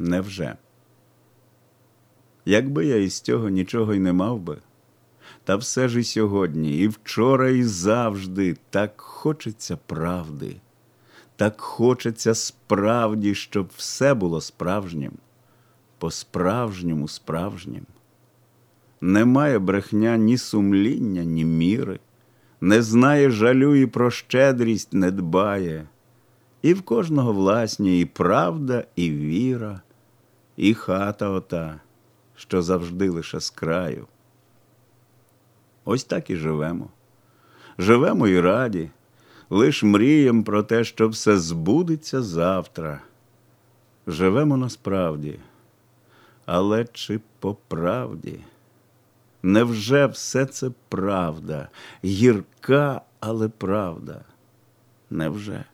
Невже? Якби я із цього нічого й не мав би, та все ж і сьогодні, і вчора, і завжди так хочеться правди, так хочеться справді, щоб все було справжнім, по-справжньому справжнім. Немає брехня ні сумління, ні міри, не знає жалю і про щедрість не дбає, і в кожного власні і правда, і віра, і хата ота, що завжди лише з краю. Ось так і живемо. Живемо і раді, лиш мрієм про те, що все збудеться завтра. Живемо насправді, але чи по правді? Невже все це правда, гірка, але правда? Невже?